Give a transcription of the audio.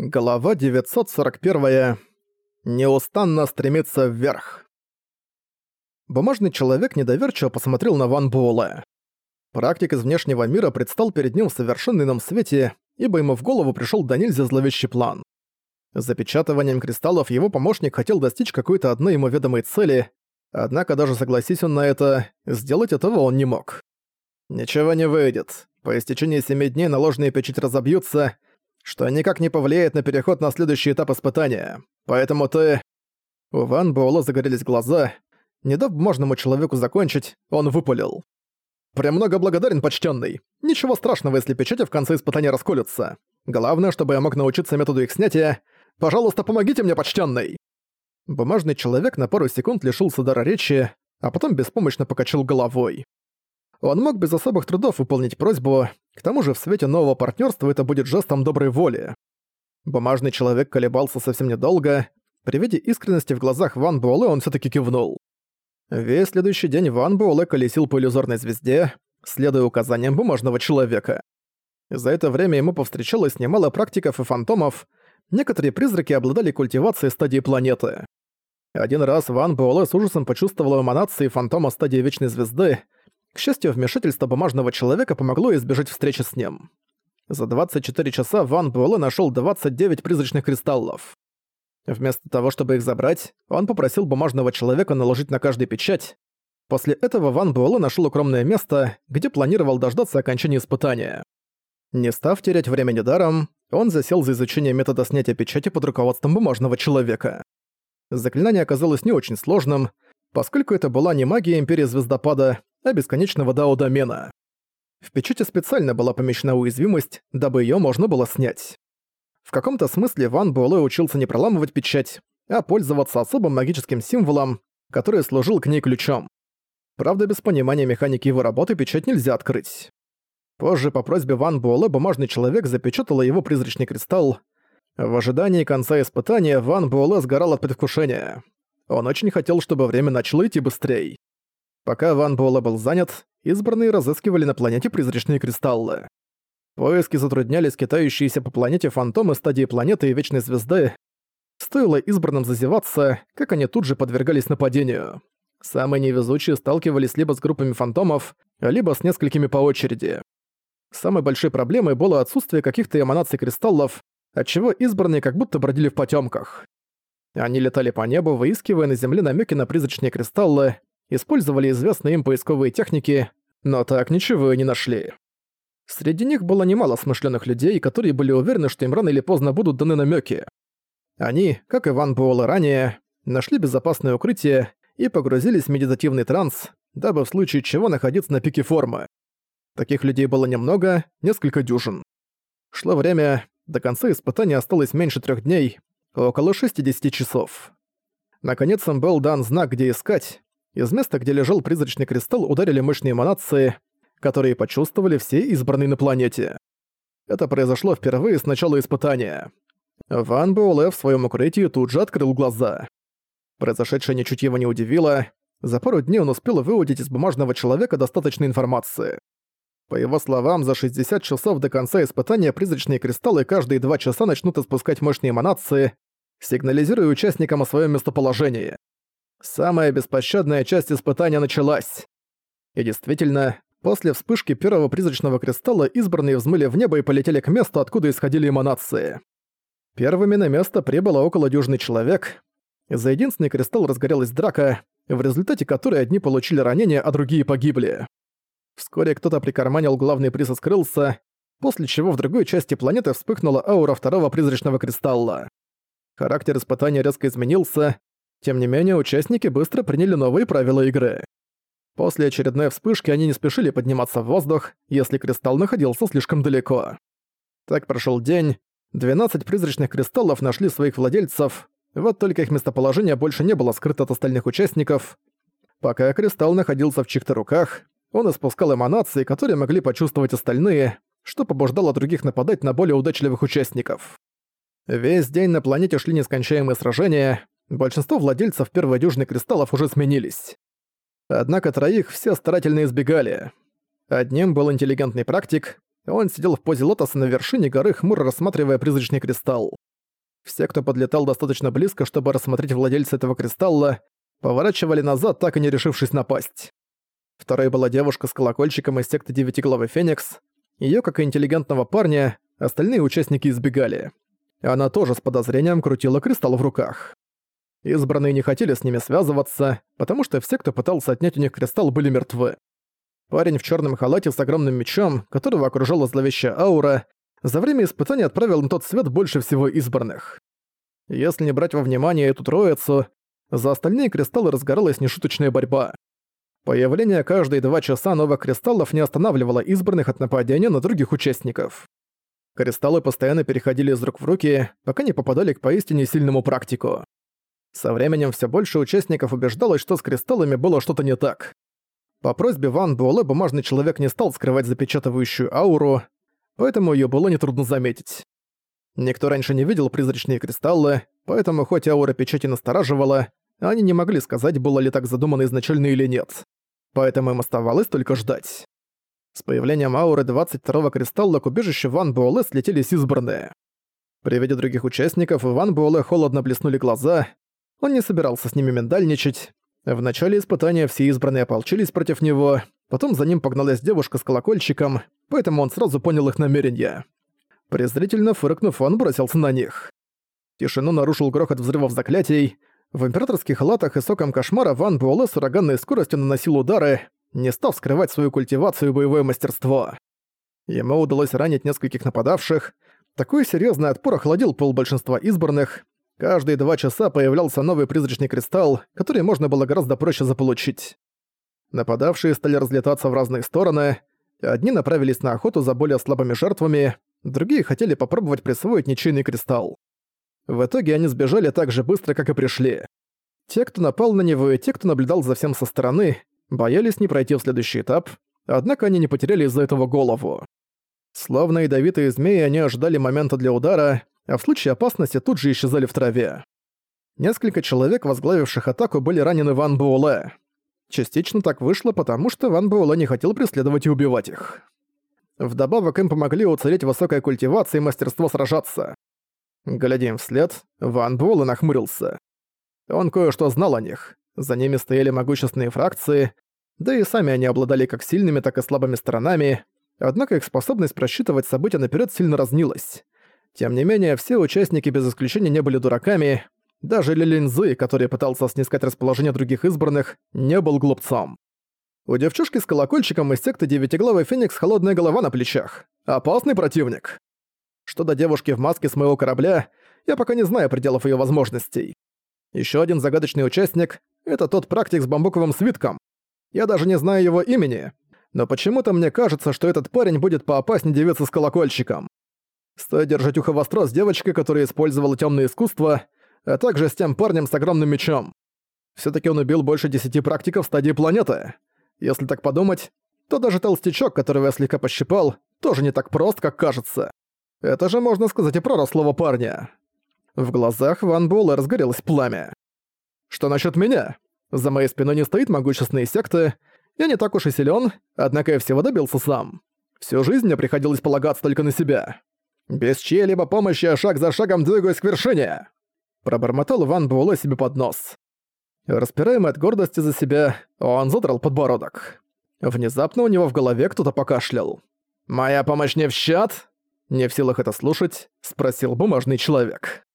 Глава 941. Неустанно стремиться вверх. Бумажный человек недоверчиво посмотрел на Ван Буэлэ. Практик из внешнего мира предстал перед ним в совершенно ином свете, ибо ему в голову пришел до нельзя зловещий план. Запечатыванием кристаллов его помощник хотел достичь какой-то одной ему ведомой цели, однако даже согласись он на это, сделать этого он не мог. «Ничего не выйдет. По истечении семи дней наложенные печать разобьются, что никак не повлияет на переход на следующий этап испытания. Поэтому ты...» У Ван Буэлла загорелись глаза. Не дав бумажному человеку закончить, он выпалил. «Премного благодарен, почтенный. Ничего страшного, если печати в конце испытания расколются. Главное, чтобы я мог научиться методу их снятия. Пожалуйста, помогите мне, почтенный!» Бумажный человек на пару секунд лишился дара речи, а потом беспомощно покачал головой. Он мог без особых трудов выполнить просьбу, к тому же в свете нового партнерства это будет жестом доброй воли. Бумажный человек колебался совсем недолго. При виде искренности в глазах Ван Буэлэ он все таки кивнул. Весь следующий день Ван Буэлэ колесил по иллюзорной звезде, следуя указаниям бумажного человека. За это время ему повстречалось немало практиков и фантомов, некоторые призраки обладали культивацией стадии планеты. Один раз Ван Буэлэ с ужасом почувствовал эманации фантома стадии Вечной Звезды, к счастью, вмешательство бумажного человека помогло избежать встречи с ним. За 24 часа Ван Буэлэ нашёл 29 призрачных кристаллов. Вместо того, чтобы их забрать, он попросил бумажного человека наложить на каждый печать. После этого Ван Буэлэ нашёл укромное место, где планировал дождаться окончания испытания. Не став терять времени даром, он засел за изучение метода снятия печати под руководством бумажного человека. Заклинание оказалось не очень сложным, поскольку это была не магия Империи Звездопада, а бесконечного дао-домена. В печати специально была помещена уязвимость, дабы её можно было снять. В каком-то смысле Ван Буэлэ учился не проламывать печать, а пользоваться особым магическим символом, который служил к ней ключом. Правда, без понимания механики его работы печать нельзя открыть. Позже по просьбе Ван Буэлэ бумажный человек запечатал его призрачный кристалл. В ожидании конца испытания Ван Буэлэ сгорал от предвкушения. Он очень хотел, чтобы время начало идти быстрее. Пока Ван Буэлэ был занят, избранные разыскивали на планете призрачные кристаллы. Поиски затрудняли скитающиеся по планете фантомы стадии планеты и Вечной Звезды. Стоило избранным зазеваться, как они тут же подвергались нападению. Самые невезучие сталкивались либо с группами фантомов, либо с несколькими по очереди. Самой большой проблемой было отсутствие каких-то эманаций кристаллов, отчего избранные как будто бродили в потемках. Они летали по небу, выискивая на Земле намеки на призрачные кристаллы, использовали известные им поисковые техники, но так ничего и не нашли. Среди них было немало смышленых людей, которые были уверены, что им рано или поздно будут даны намеки. Они, как Иван Буэлла ранее, нашли безопасное укрытие и погрузились в медитативный транс, дабы в случае чего находиться на пике формы. Таких людей было немного, несколько дюжин. Шло время, до конца испытания осталось меньше трех дней, около 60 часов. Наконец им был дан знак, где искать, из места, где лежал призрачный кристалл, ударили мощные эманации, которые почувствовали все избранные на планете. Это произошло впервые с начала испытания. Ван Буэлэ в своем укрытии тут же открыл глаза. Произошедшее ничуть его не удивило. За пару дней он успел выудить из бумажного человека достаточно информации. По его словам, за 60 часов до конца испытания призрачные кристаллы каждые 2 часа начнут испускать мощные эманации, сигнализируя участникам о своем местоположении. Самая беспощадная часть испытания началась. И действительно, после вспышки первого призрачного кристалла избранные взмыли в небо и полетели к месту, откуда исходили эманации. Первыми на место прибыло около дюжины человек. За единственный кристалл разгорелась драка, в результате которой одни получили ранения, а другие погибли. Вскоре кто-то прикарманил главный приз и скрылся, после чего в другой части планеты вспыхнула аура второго призрачного кристалла. Характер испытания резко изменился, тем не менее, участники быстро приняли новые правила игры. После очередной вспышки они не спешили подниматься в воздух, если кристалл находился слишком далеко. Так прошел день, 12 призрачных кристаллов нашли своих владельцев, вот только их местоположение больше не было скрыто от остальных участников. Пока кристалл находился в чьих-то руках, он испускал эманации, которые могли почувствовать остальные, что побуждало других нападать на более удачливых участников. Весь день на планете шли нескончаемые сражения, Большинство владельцев первой дюжины кристаллов уже сменились. Однако троих все старательно избегали. Одним был интеллигентный практик, он сидел в позе лотоса на вершине горы, хмуро рассматривая призрачный кристалл. Все, кто подлетал достаточно близко, чтобы рассмотреть владельца этого кристалла, поворачивали назад, так и не решившись напасть. Второй была девушка с колокольчиком из секты Девятиглавый Феникс. Её, как и интеллигентного парня, остальные участники избегали. Она тоже с подозрением крутила кристалл в руках. Избранные не хотели с ними связываться, потому что все, кто пытался отнять у них кристалл, были мертвы. Парень в черном халате с огромным мечом, которого окружала зловещая аура, за время испытания отправил на тот свет больше всего избранных. Если не брать во внимание эту троицу, за остальные кристаллы разгоралась нешуточная борьба. Появление каждые два часа новых кристаллов не останавливало избранных от нападения на других участников. Кристаллы постоянно переходили из рук в руки, пока не попадали к поистине сильному практику. Со временем все больше участников убеждалось, что с кристаллами было что-то не так. По просьбе Ван Буэлэ бумажный человек не стал скрывать запечатывающую ауру, поэтому ее было нетрудно заметить. Никто раньше не видел призрачные кристаллы, поэтому хоть аура печати настораживала, они не могли сказать, было ли так задумано изначально или нет. Поэтому им оставалось только ждать. С появлением ауры 22-го кристалла к убежищу Ван Буэлэ слетелись избранные. При виде других участников Ван Буэлэ холодно блеснули глаза. Он не собирался с ними миндальничать, в начале испытания все избранные ополчились против него, потом за ним погналась девушка с колокольчиком, поэтому он сразу понял их намерения. Презрительно фыркнув, он бросился на них. Тишину нарушил грохот взрывов заклятий. В императорских халатах и соком кошмара Ван Буэлэ с ураганной скоростью наносил удары, не став скрывать свою культивацию и боевое мастерство. Ему удалось ранить нескольких нападавших. Такой серьезный отпор охладил пол большинства избранных, Каждые два часа появлялся новый призрачный кристалл, который можно было гораздо проще заполучить. Нападавшие стали разлетаться в разные стороны. Одни направились на охоту за более слабыми жертвами, другие хотели попробовать присвоить ничейный кристалл. В итоге они сбежали так же быстро, как и пришли. Те, кто напал на него, и те, кто наблюдал за всем со стороны, боялись не пройти в следующий этап, однако они не потеряли из-за этого голову. Словно ядовитые змеи, они ожидали момента для удара, а в случае опасности тут же исчезали в траве. Несколько человек, возглавивших атаку, были ранены Ван Буэлэ. Частично так вышло, потому что Ван Буэлэ не хотел преследовать и убивать их. Вдобавок им помогли уцелеть высокая культивация и мастерство сражаться. Глядя им вслед, Ван Буэлэ нахмурился. Он кое-что знал о них. За ними стояли могущественные фракции, да и сами они обладали как сильными, так и слабыми сторонами, однако их способность просчитывать события наперед сильно разнилась. Тем не менее, все участники без исключения не были дураками. Даже Лилинзы, который пытался снискать расположение других избранных, не был глупцом. У девчушки с колокольчиком из секты Девятиглавый Феникс холодная голова на плечах. Опасный противник. Что до девушки в маске с моего корабля, я пока не знаю пределов ее возможностей. Еще один загадочный участник — это тот практик с бамбуковым свитком. Я даже не знаю его имени, но почему-то мне кажется, что этот парень будет поопаснее девицы с колокольчиком. Стоит держать ухо востро с девочкой, которая использовала темное искусство, а также с тем парнем с огромным мечом. все таки он убил больше десяти практиков стадии планеты. Если так подумать, то даже толстячок, которого я слегка пощипал, тоже не так прост, как кажется. Это же можно сказать и про рослого парня. В глазах Ван Буэлла разгорелось пламя. Что насчет меня? За моей спиной не стоит могущественные секты, я не так уж и силен, однако я всего добился сам. Всю жизнь мне приходилось полагаться только на себя. Без чьей-либо помощи я шаг за шагом двигаюсь к вершине!» Пробормотал Ван Буэлэ себе под нос. Распираемый от гордости за себя, он задрал подбородок. Внезапно у него в голове кто-то покашлял. «Моя помощь не в счет?» Не в силах это слушать, спросил бумажный человек.